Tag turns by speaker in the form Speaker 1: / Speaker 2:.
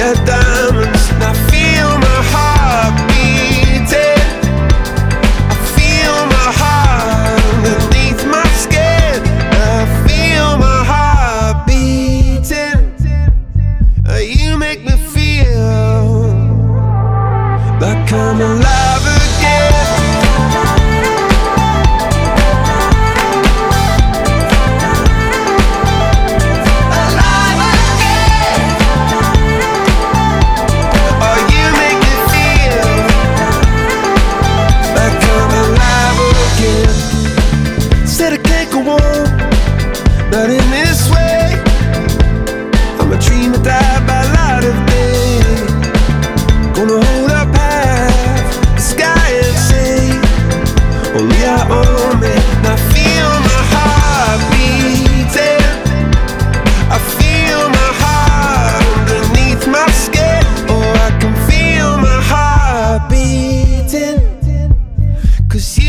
Speaker 1: fiesta.